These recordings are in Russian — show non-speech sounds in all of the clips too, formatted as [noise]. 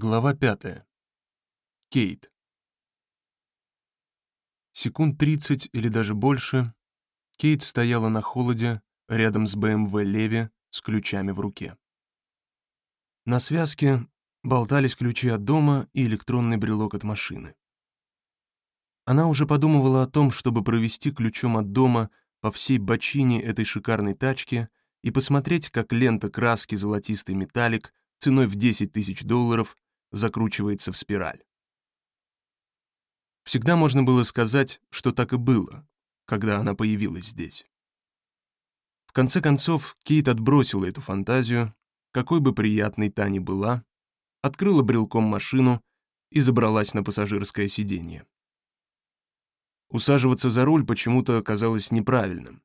Глава пятая. Кейт. Секунд тридцать или даже больше Кейт стояла на холоде рядом с БМВ Леви с ключами в руке. На связке болтались ключи от дома и электронный брелок от машины. Она уже подумывала о том, чтобы провести ключом от дома по всей бочине этой шикарной тачки и посмотреть, как лента краски золотистый металлик ценой в 10 тысяч долларов закручивается в спираль. Всегда можно было сказать, что так и было, когда она появилась здесь. В конце концов, Кейт отбросила эту фантазию, какой бы приятной та ни была, открыла брелком машину и забралась на пассажирское сиденье. Усаживаться за руль почему-то оказалось неправильным.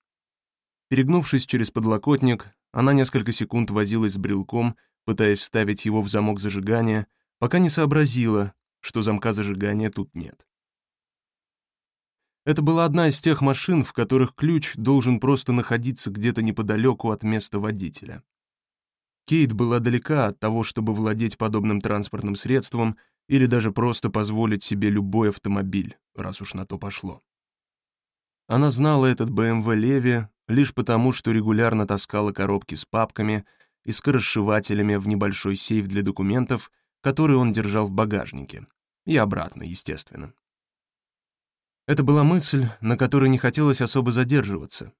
Перегнувшись через подлокотник, она несколько секунд возилась с брелком, пытаясь вставить его в замок зажигания, пока не сообразила, что замка зажигания тут нет. Это была одна из тех машин, в которых ключ должен просто находиться где-то неподалеку от места водителя. Кейт была далека от того, чтобы владеть подобным транспортным средством или даже просто позволить себе любой автомобиль, раз уж на то пошло. Она знала этот BMW Леви лишь потому, что регулярно таскала коробки с папками и скоросшивателями в небольшой сейф для документов — который он держал в багажнике. И обратно, естественно. Это была мысль, на которой не хотелось особо задерживаться.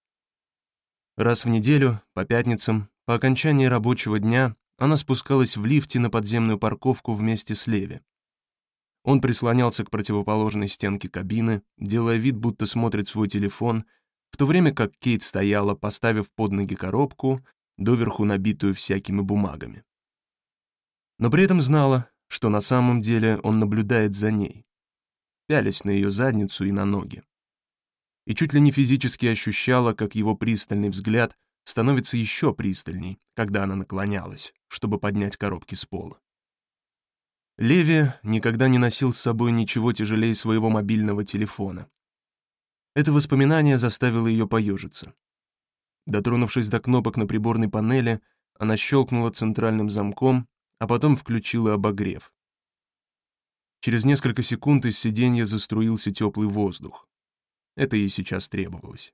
Раз в неделю, по пятницам, по окончании рабочего дня, она спускалась в лифте на подземную парковку вместе с Леви. Он прислонялся к противоположной стенке кабины, делая вид, будто смотрит свой телефон, в то время как Кейт стояла, поставив под ноги коробку, доверху набитую всякими бумагами но при этом знала, что на самом деле он наблюдает за ней, пялясь на ее задницу и на ноги. И чуть ли не физически ощущала, как его пристальный взгляд становится еще пристальней, когда она наклонялась, чтобы поднять коробки с пола. Леви никогда не носил с собой ничего тяжелее своего мобильного телефона. Это воспоминание заставило ее поежиться. Дотронувшись до кнопок на приборной панели, она щелкнула центральным замком а потом включила обогрев. Через несколько секунд из сиденья заструился теплый воздух. Это ей сейчас требовалось.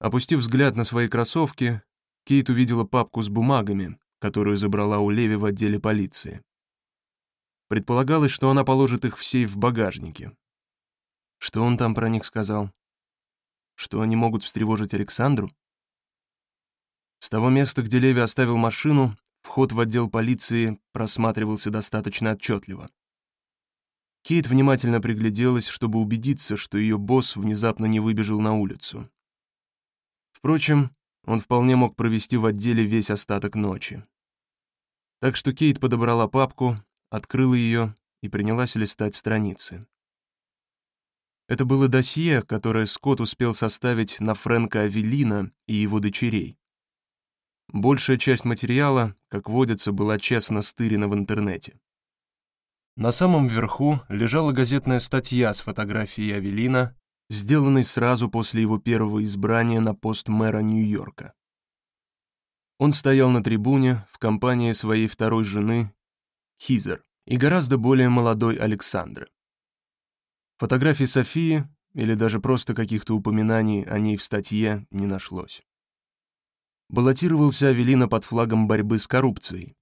Опустив взгляд на свои кроссовки, Кейт увидела папку с бумагами, которую забрала у Леви в отделе полиции. Предполагалось, что она положит их в сейф в багажнике. Что он там про них сказал? Что они могут встревожить Александру? С того места, где Леви оставил машину, Вход в отдел полиции просматривался достаточно отчетливо. Кейт внимательно пригляделась, чтобы убедиться, что ее босс внезапно не выбежал на улицу. Впрочем, он вполне мог провести в отделе весь остаток ночи. Так что Кейт подобрала папку, открыла ее и принялась листать страницы. Это было досье, которое Скотт успел составить на Фрэнка Авелина и его дочерей. Большая часть материала, как водится, была честно стырена в интернете. На самом верху лежала газетная статья с фотографией Авелина, сделанной сразу после его первого избрания на пост мэра Нью-Йорка. Он стоял на трибуне в компании своей второй жены, Хизер, и гораздо более молодой Александры. Фотографий Софии или даже просто каких-то упоминаний о ней в статье не нашлось баллотировался Авелина под флагом борьбы с коррупцией,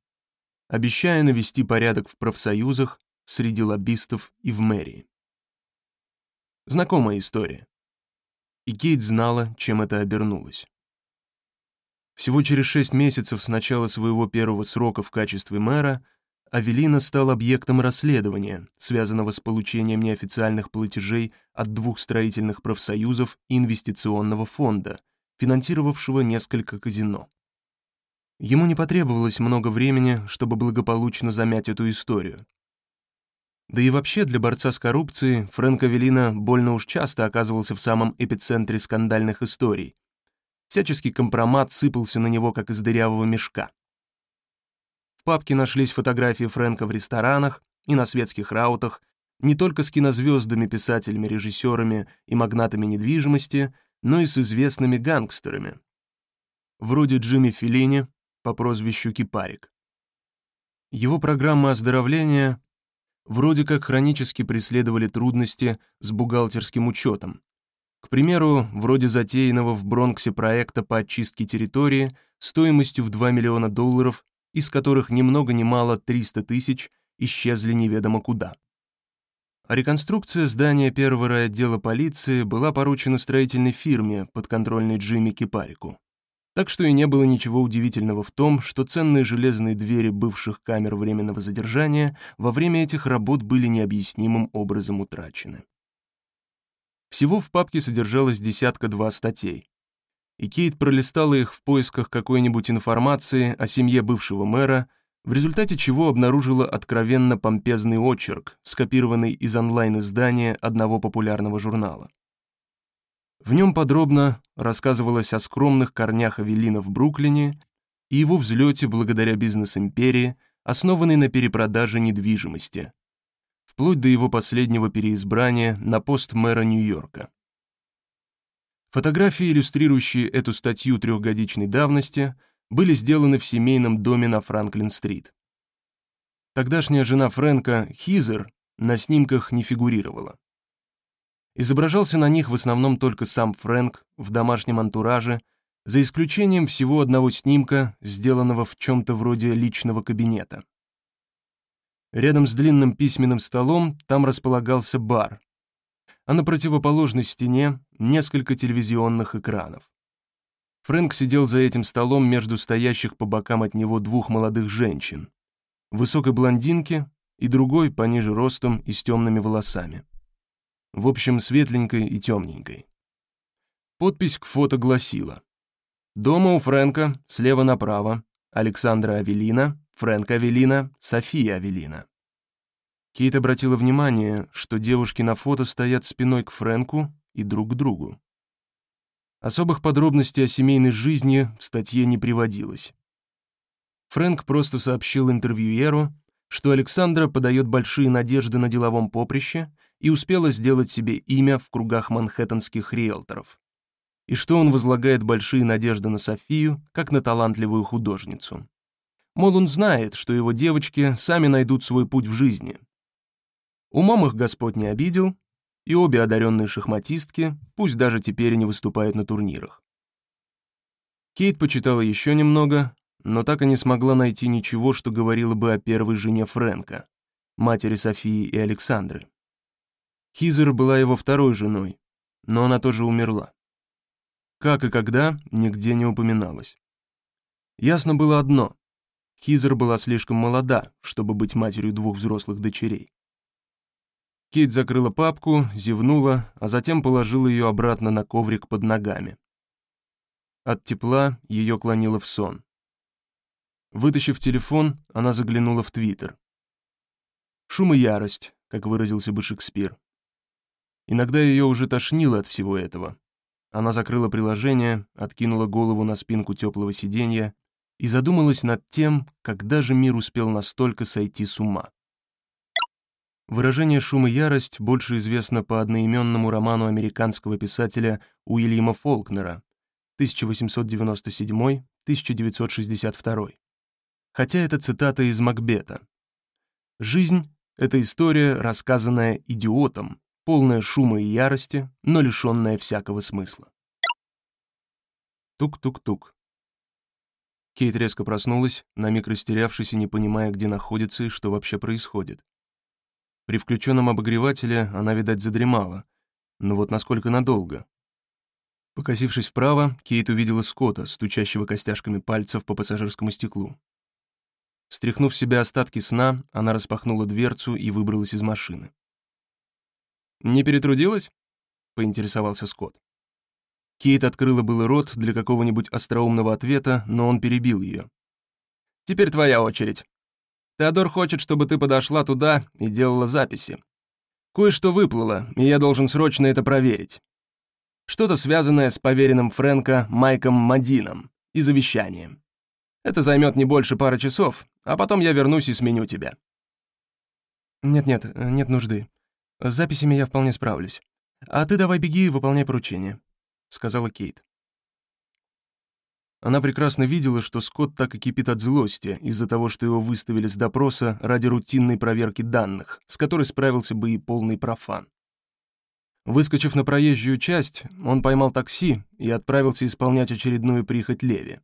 обещая навести порядок в профсоюзах, среди лоббистов и в мэрии. Знакомая история. И Кейт знала, чем это обернулось. Всего через шесть месяцев с начала своего первого срока в качестве мэра Авелина стал объектом расследования, связанного с получением неофициальных платежей от двух строительных профсоюзов и инвестиционного фонда — финансировавшего несколько казино. Ему не потребовалось много времени, чтобы благополучно замять эту историю. Да и вообще для борца с коррупцией Фрэнк Авелина больно уж часто оказывался в самом эпицентре скандальных историй. Всяческий компромат сыпался на него, как из дырявого мешка. В папке нашлись фотографии Фрэнка в ресторанах и на светских раутах, не только с кинозвездами, писателями, режиссерами и магнатами недвижимости, но и с известными гангстерами, вроде Джимми Филини по прозвищу Кипарик. Его программы оздоровления вроде как хронически преследовали трудности с бухгалтерским учетом. К примеру, вроде затеянного в Бронксе проекта по очистке территории стоимостью в 2 миллиона долларов, из которых ни много ни мало 300 тысяч исчезли неведомо куда. Реконструкция здания первого райотдела полиции была поручена строительной фирме, подконтрольной Джимми Кипарику. Так что и не было ничего удивительного в том, что ценные железные двери бывших камер временного задержания во время этих работ были необъяснимым образом утрачены. Всего в папке содержалось десятка-два статей. И Кейт пролистала их в поисках какой-нибудь информации о семье бывшего мэра, в результате чего обнаружила откровенно помпезный очерк, скопированный из онлайн-издания одного популярного журнала. В нем подробно рассказывалось о скромных корнях Авелина в Бруклине и его взлете благодаря бизнес-империи, основанной на перепродаже недвижимости, вплоть до его последнего переизбрания на пост мэра Нью-Йорка. Фотографии, иллюстрирующие эту статью трехгодичной давности, были сделаны в семейном доме на Франклин-стрит. Тогдашняя жена Фрэнка, Хизер, на снимках не фигурировала. Изображался на них в основном только сам Фрэнк в домашнем антураже, за исключением всего одного снимка, сделанного в чем-то вроде личного кабинета. Рядом с длинным письменным столом там располагался бар, а на противоположной стене несколько телевизионных экранов. Фрэнк сидел за этим столом между стоящих по бокам от него двух молодых женщин, высокой блондинки и другой пониже ростом и с темными волосами в общем, светленькой и темненькой. Подпись к фото гласила «Дома у Фрэнка, слева направо, Александра Авелина, Фрэнк Авелина, София Авелина». Кейт обратила внимание, что девушки на фото стоят спиной к Фрэнку и друг к другу. Особых подробностей о семейной жизни в статье не приводилось. Фрэнк просто сообщил интервьюеру, что Александра подает большие надежды на деловом поприще и успела сделать себе имя в кругах манхэттенских риэлторов. И что он возлагает большие надежды на Софию, как на талантливую художницу. Мол, он знает, что его девочки сами найдут свой путь в жизни. Умом их Господь не обидел, и обе одаренные шахматистки, пусть даже теперь и не выступают на турнирах. Кейт почитала еще немного, но так и не смогла найти ничего, что говорило бы о первой жене Фрэнка, матери Софии и Александры. Хизер была его второй женой, но она тоже умерла. Как и когда, нигде не упоминалось. Ясно было одно — Хизер была слишком молода, чтобы быть матерью двух взрослых дочерей. Кейт закрыла папку, зевнула, а затем положила ее обратно на коврик под ногами. От тепла ее клонило в сон. Вытащив телефон, она заглянула в Твиттер. «Шум и ярость», как выразился бы Шекспир. Иногда ее уже тошнило от всего этого. Она закрыла приложение, откинула голову на спинку теплого сиденья и задумалась над тем, когда же мир успел настолько сойти с ума. Выражение «шум и ярость» больше известно по одноименному роману американского писателя Уильяма Фолкнера 1897-1962. Хотя это цитата из Макбета. «Жизнь — это история, рассказанная идиотом, полная шума и ярости, но лишенная всякого смысла. Тук-тук-тук. Кейт резко проснулась, на миг растерявшись и не понимая, где находится и что вообще происходит. При включенном обогревателе она, видать, задремала, но вот насколько надолго. Покосившись вправо, Кейт увидела Скотта, стучащего костяшками пальцев по пассажирскому стеклу. Стряхнув в себя остатки сна, она распахнула дверцу и выбралась из машины. «Не перетрудилась?» — поинтересовался Скотт. Кейт открыла было рот для какого-нибудь остроумного ответа, но он перебил ее. «Теперь твоя очередь. Теодор хочет, чтобы ты подошла туда и делала записи. Кое-что выплыло, и я должен срочно это проверить. Что-то связанное с поверенным Фрэнка Майком Мадином и завещанием. Это займет не больше пары часов, а потом я вернусь и сменю тебя». «Нет-нет, нет нужды. С записями я вполне справлюсь. А ты давай беги и выполняй поручение», — сказала Кейт. Она прекрасно видела, что Скотт так и кипит от злости из-за того, что его выставили с допроса ради рутинной проверки данных, с которой справился бы и полный профан. Выскочив на проезжую часть, он поймал такси и отправился исполнять очередную прихоть Леви.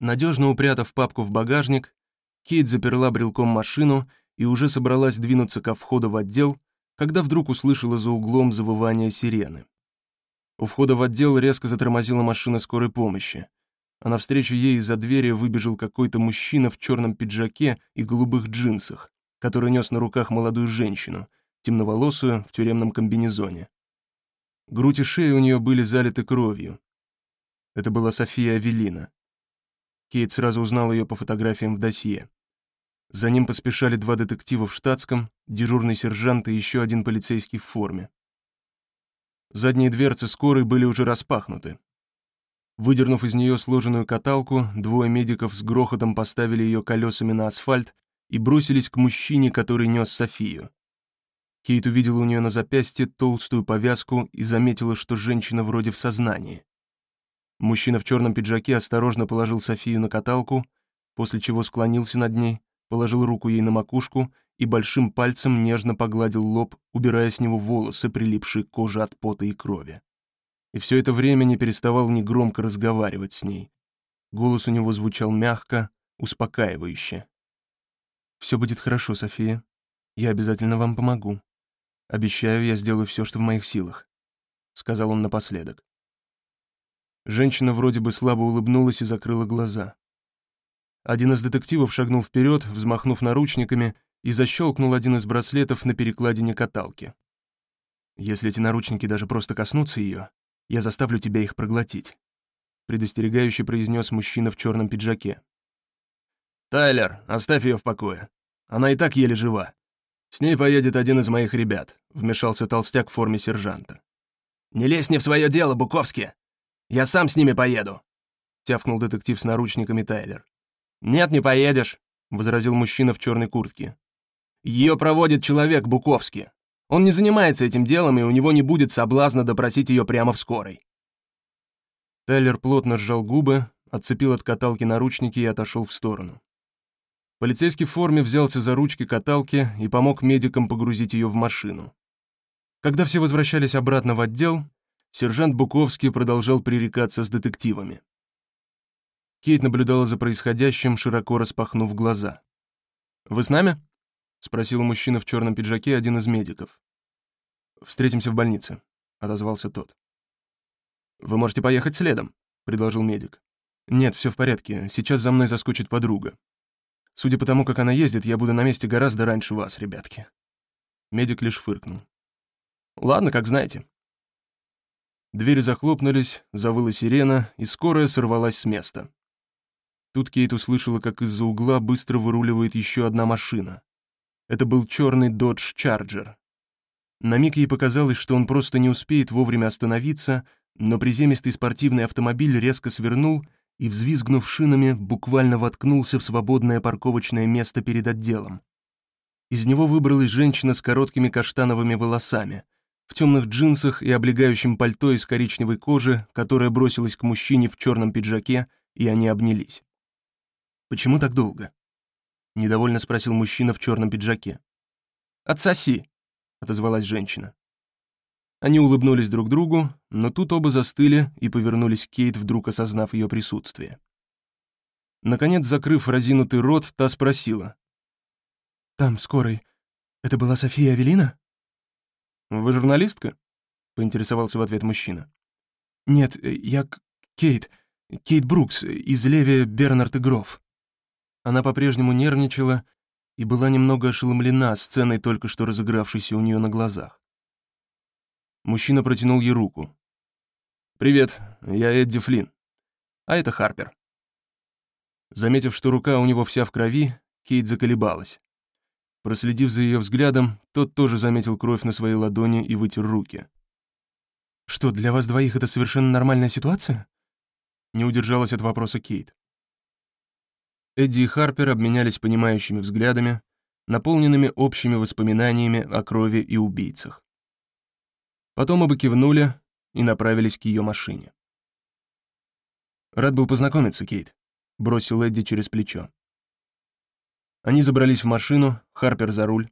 Надежно упрятав папку в багажник, Кейт заперла брелком машину и уже собралась двинуться ко входу в отдел, когда вдруг услышала за углом завывание сирены. У входа в отдел резко затормозила машина скорой помощи, а навстречу ей из-за двери выбежал какой-то мужчина в черном пиджаке и голубых джинсах, который нес на руках молодую женщину, темноволосую, в тюремном комбинезоне. Грудь и шея у нее были залиты кровью. Это была София Авелина. Кейт сразу узнал ее по фотографиям в досье. За ним поспешали два детектива в штатском, дежурный сержант и еще один полицейский в форме. Задние дверцы скорой были уже распахнуты. Выдернув из нее сложенную каталку, двое медиков с грохотом поставили ее колесами на асфальт и бросились к мужчине, который нес Софию. Кейт увидела у нее на запястье толстую повязку и заметила, что женщина вроде в сознании. Мужчина в черном пиджаке осторожно положил Софию на каталку, после чего склонился над ней, положил руку ей на макушку и большим пальцем нежно погладил лоб, убирая с него волосы, прилипшие к коже от пота и крови. И все это время не переставал негромко разговаривать с ней. Голос у него звучал мягко, успокаивающе. «Все будет хорошо, София. Я обязательно вам помогу. Обещаю, я сделаю все, что в моих силах», — сказал он напоследок. Женщина вроде бы слабо улыбнулась и закрыла глаза. Один из детективов шагнул вперед, взмахнув наручниками, и защелкнул один из браслетов на перекладине каталки. «Если эти наручники даже просто коснутся ее, я заставлю тебя их проглотить», предостерегающе произнес мужчина в черном пиджаке. «Тайлер, оставь ее в покое. Она и так еле жива. С ней поедет один из моих ребят», вмешался толстяк в форме сержанта. «Не лезь не в свое дело, Буковский! Я сам с ними поеду!» тявкнул детектив с наручниками Тайлер. «Нет, не поедешь», — возразил мужчина в черной куртке. «Ее проводит человек Буковский. Он не занимается этим делом, и у него не будет соблазна допросить ее прямо в скорой». Тайлер плотно сжал губы, отцепил от каталки наручники и отошел в сторону. Полицейский в форме взялся за ручки каталки и помог медикам погрузить ее в машину. Когда все возвращались обратно в отдел, сержант Буковский продолжал пререкаться с детективами. Кейт наблюдала за происходящим, широко распахнув глаза. «Вы с нами?» — спросил мужчина в черном пиджаке, один из медиков. «Встретимся в больнице», — отозвался тот. «Вы можете поехать следом», — предложил медик. «Нет, все в порядке, сейчас за мной заскочит подруга. Судя по тому, как она ездит, я буду на месте гораздо раньше вас, ребятки». Медик лишь фыркнул. «Ладно, как знаете». Двери захлопнулись, завыла сирена, и скорая сорвалась с места. Тут Кейт услышала, как из-за угла быстро выруливает еще одна машина. Это был черный Dodge Charger. На миг ей показалось, что он просто не успеет вовремя остановиться, но приземистый спортивный автомобиль резко свернул и, взвизгнув шинами, буквально воткнулся в свободное парковочное место перед отделом. Из него выбралась женщина с короткими каштановыми волосами, в темных джинсах и облегающем пальто из коричневой кожи, которая бросилась к мужчине в черном пиджаке, и они обнялись. «Почему так долго?» — недовольно спросил мужчина в черном пиджаке. «Отсоси!» — отозвалась женщина. Они улыбнулись друг другу, но тут оба застыли и повернулись к Кейт, вдруг осознав ее присутствие. Наконец, закрыв разинутый рот, та спросила. «Там, скорой, это была София Авелина?» «Вы журналистка?» — поинтересовался в ответ мужчина. «Нет, я Кейт, Кейт Брукс из Леви Бернард и Гроф». Она по-прежнему нервничала и была немного ошеломлена сценой, только что разыгравшейся у нее на глазах. Мужчина протянул ей руку. «Привет, я Эдди Флинн. А это Харпер». Заметив, что рука у него вся в крови, Кейт заколебалась. Проследив за ее взглядом, тот тоже заметил кровь на своей ладони и вытер руки. «Что, для вас двоих это совершенно нормальная ситуация?» Не удержалась от вопроса Кейт. Эдди и Харпер обменялись понимающими взглядами, наполненными общими воспоминаниями о крови и убийцах. Потом оба кивнули и направились к ее машине. «Рад был познакомиться, Кейт», — бросил Эдди через плечо. Они забрались в машину, Харпер за руль.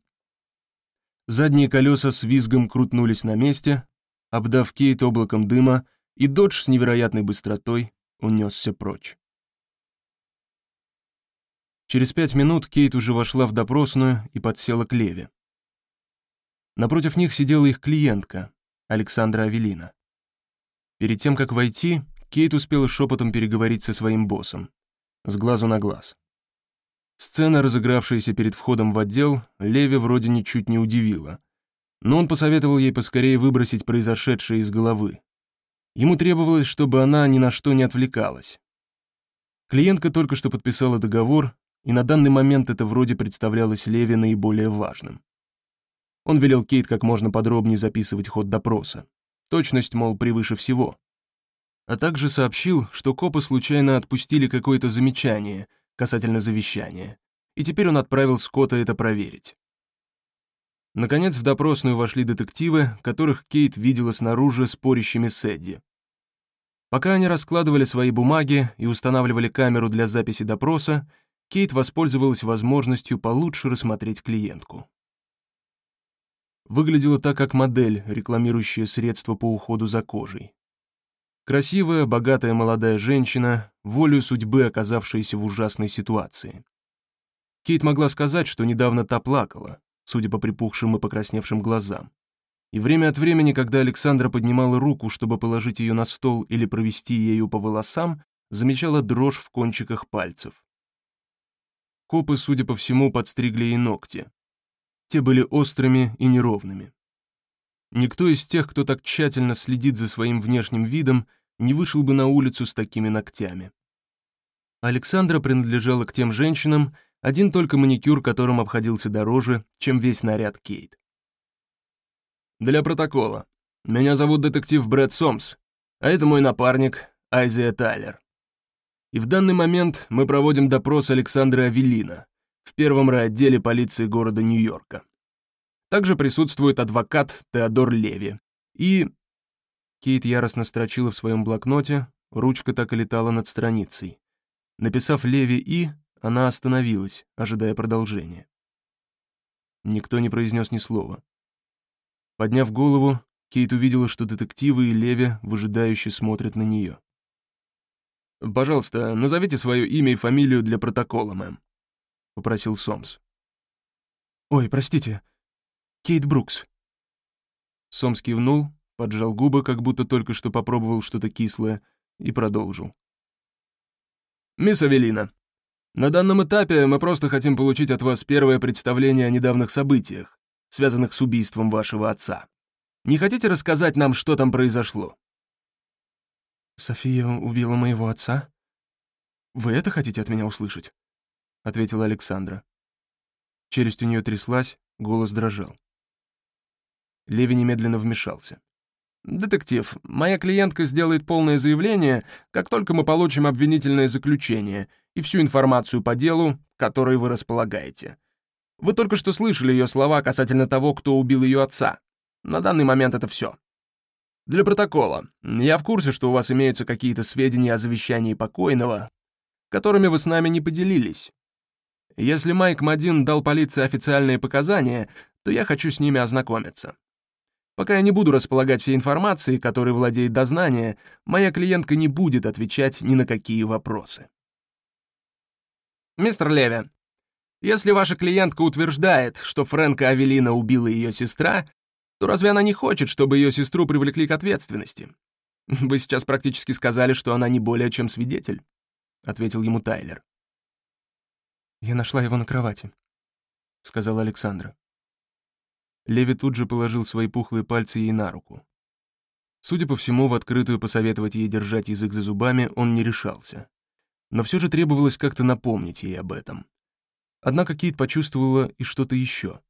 Задние колеса с визгом крутнулись на месте, обдав Кейт облаком дыма, и Додж с невероятной быстротой унесся прочь. Через пять минут Кейт уже вошла в допросную и подсела к Леве. Напротив них сидела их клиентка, Александра Авелина. Перед тем, как войти, Кейт успела шепотом переговорить со своим боссом. С глазу на глаз. Сцена, разыгравшаяся перед входом в отдел, Леви вроде ничуть не удивила. Но он посоветовал ей поскорее выбросить произошедшее из головы. Ему требовалось, чтобы она ни на что не отвлекалась. Клиентка только что подписала договор, и на данный момент это вроде представлялось Леви наиболее важным. Он велел Кейт как можно подробнее записывать ход допроса. Точность, мол, превыше всего а также сообщил, что копы случайно отпустили какое-то замечание касательно завещания, и теперь он отправил Скотта это проверить. Наконец в допросную вошли детективы, которых Кейт видела снаружи спорящими с Эдди. Пока они раскладывали свои бумаги и устанавливали камеру для записи допроса, Кейт воспользовалась возможностью получше рассмотреть клиентку. Выглядела так, как модель, рекламирующая средства по уходу за кожей. Красивая, богатая молодая женщина, волю судьбы оказавшаяся в ужасной ситуации. Кейт могла сказать, что недавно та плакала, судя по припухшим и покрасневшим глазам. И время от времени, когда Александра поднимала руку, чтобы положить ее на стол или провести ею по волосам, замечала дрожь в кончиках пальцев. Копы, судя по всему, подстригли ей ногти. Те были острыми и неровными. Никто из тех, кто так тщательно следит за своим внешним видом, не вышел бы на улицу с такими ногтями. Александра принадлежала к тем женщинам, один только маникюр которым обходился дороже, чем весь наряд Кейт. «Для протокола. Меня зовут детектив Брэд Сомс, а это мой напарник Айзия Тайлер. И в данный момент мы проводим допрос Александра Авелина в первом райотделе полиции города Нью-Йорка. Также присутствует адвокат Теодор Леви и Кейт яростно строчила в своем блокноте, ручка так и летала над страницей. Написав Леви «и», она остановилась, ожидая продолжения. Никто не произнес ни слова. Подняв голову, Кейт увидела, что детективы и Леви выжидающе смотрят на нее. «Пожалуйста, назовите свое имя и фамилию для протокола, мэм», — попросил Сомс. «Ой, простите, Кейт Брукс». Сомс кивнул, поджал губы, как будто только что попробовал что-то кислое, и продолжил. «Мисс Авелина, на данном этапе мы просто хотим получить от вас первое представление о недавних событиях, связанных с убийством вашего отца. Не хотите рассказать нам, что там произошло?» «София убила моего отца? Вы это хотите от меня услышать?» — ответила Александра. Челюсть у нее тряслась, голос дрожал. Леви немедленно вмешался. «Детектив, моя клиентка сделает полное заявление, как только мы получим обвинительное заключение и всю информацию по делу, которой вы располагаете. Вы только что слышали ее слова касательно того, кто убил ее отца. На данный момент это все. Для протокола. Я в курсе, что у вас имеются какие-то сведения о завещании покойного, которыми вы с нами не поделились. Если Майк Мадин дал полиции официальные показания, то я хочу с ними ознакомиться. Пока я не буду располагать всей информацией, которой владеет дознание, моя клиентка не будет отвечать ни на какие вопросы. Мистер Леви, если ваша клиентка утверждает, что Фрэнка Авелина убила ее сестра, то разве она не хочет, чтобы ее сестру привлекли к ответственности? [laughs] Вы сейчас практически сказали, что она не более чем свидетель, — ответил ему Тайлер. «Я нашла его на кровати», — сказала Александра. Леви тут же положил свои пухлые пальцы ей на руку. Судя по всему, в открытую посоветовать ей держать язык за зубами он не решался. Но все же требовалось как-то напомнить ей об этом. Однако Кейт почувствовала и что-то еще.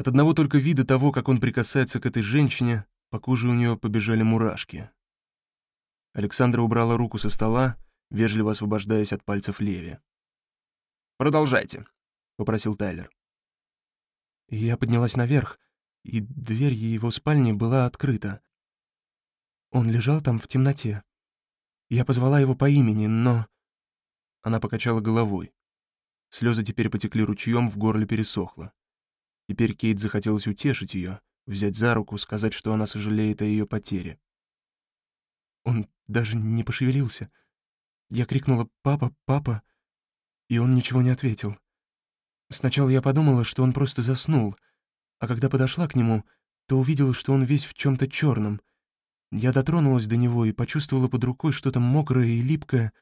От одного только вида того, как он прикасается к этой женщине, по коже у нее побежали мурашки. Александра убрала руку со стола, вежливо освобождаясь от пальцев Леви. «Продолжайте», — попросил Тайлер. Я поднялась наверх, и дверь его спальни была открыта. Он лежал там в темноте. Я позвала его по имени, но...» Она покачала головой. Слезы теперь потекли ручьем, в горле пересохло. Теперь Кейт захотелось утешить ее, взять за руку, сказать, что она сожалеет о ее потере. Он даже не пошевелился. Я крикнула «Папа, папа!» и он ничего не ответил. Сначала я подумала, что он просто заснул, а когда подошла к нему, то увидела, что он весь в чем то черном. Я дотронулась до него и почувствовала под рукой что-то мокрое и липкое,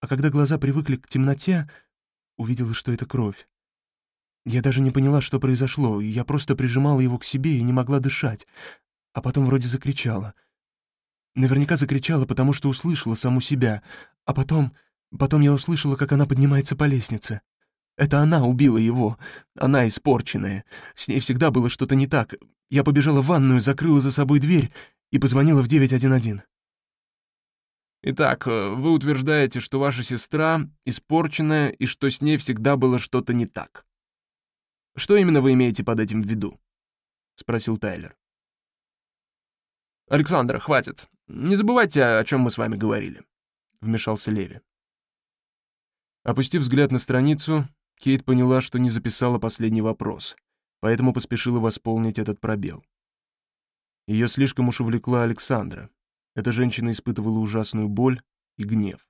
а когда глаза привыкли к темноте, увидела, что это кровь. Я даже не поняла, что произошло, я просто прижимала его к себе и не могла дышать, а потом вроде закричала. Наверняка закричала, потому что услышала саму себя, а потом... Потом я услышала, как она поднимается по лестнице. Это она убила его. Она испорченная. С ней всегда было что-то не так. Я побежала в ванную, закрыла за собой дверь и позвонила в 911. Итак, э, вы утверждаете, что ваша сестра испорченная и что с ней всегда было что-то не так. Что именно вы имеете под этим в виду? Спросил Тайлер. Александр, хватит. Не забывайте, о чем мы с вами говорили. Вмешался Леви. Опустив взгляд на страницу, Кейт поняла, что не записала последний вопрос, поэтому поспешила восполнить этот пробел. Ее слишком уж увлекла Александра. Эта женщина испытывала ужасную боль и гнев.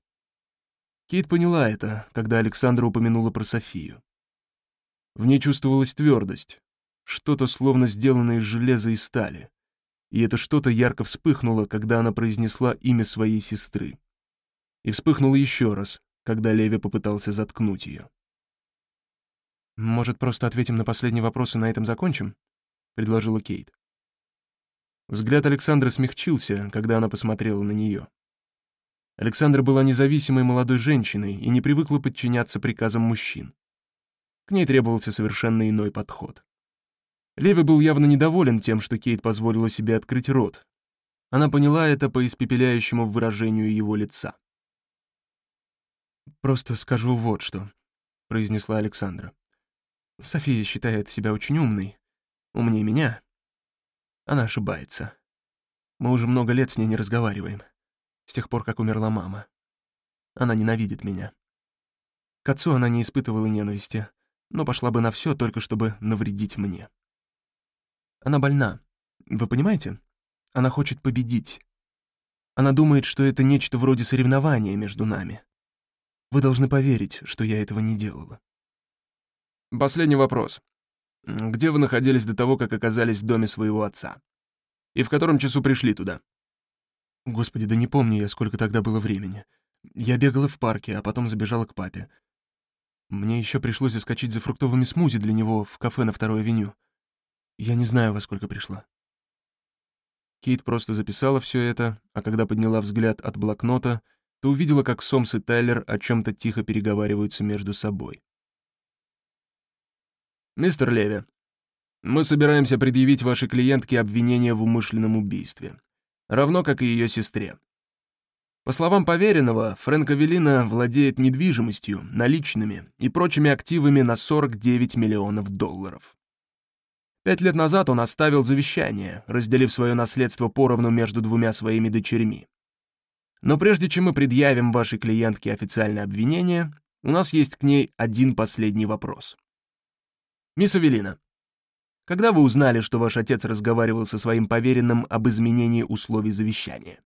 Кейт поняла это, когда Александра упомянула про Софию. В ней чувствовалась твердость, что-то словно сделанное из железа и стали. И это что-то ярко вспыхнуло, когда она произнесла имя своей сестры. И вспыхнуло еще раз, когда Леви попытался заткнуть ее. «Может, просто ответим на последний вопрос и на этом закончим?» — предложила Кейт. Взгляд Александры смягчился, когда она посмотрела на нее. Александра была независимой молодой женщиной и не привыкла подчиняться приказам мужчин. К ней требовался совершенно иной подход. Леви был явно недоволен тем, что Кейт позволила себе открыть рот. Она поняла это по испепеляющему выражению его лица. «Просто скажу вот что», — произнесла Александра. «София считает себя очень умной, умнее меня. Она ошибается. Мы уже много лет с ней не разговариваем, с тех пор, как умерла мама. Она ненавидит меня. К отцу она не испытывала ненависти, но пошла бы на все только чтобы навредить мне. Она больна, вы понимаете? Она хочет победить. Она думает, что это нечто вроде соревнования между нами. Вы должны поверить, что я этого не делала. Последний вопрос. Где вы находились до того, как оказались в доме своего отца? И в котором часу пришли туда? Господи, да не помню я, сколько тогда было времени. Я бегала в парке, а потом забежала к папе. Мне еще пришлось заскочить за фруктовыми смузи для него в кафе на второй авеню. Я не знаю, во сколько пришла. Кейт просто записала все это, а когда подняла взгляд от блокнота, то увидела, как Сомс и Тайлер о чем-то тихо переговариваются между собой. «Мистер Леви, мы собираемся предъявить вашей клиентке обвинение в умышленном убийстве, равно как и ее сестре. По словам поверенного, Фрэнк Авелина владеет недвижимостью, наличными и прочими активами на 49 миллионов долларов. Пять лет назад он оставил завещание, разделив свое наследство поровну между двумя своими дочерьми. Но прежде чем мы предъявим вашей клиентке официальное обвинение, у нас есть к ней один последний вопрос. Мисс Авелина, когда вы узнали, что ваш отец разговаривал со своим поверенным об изменении условий завещания?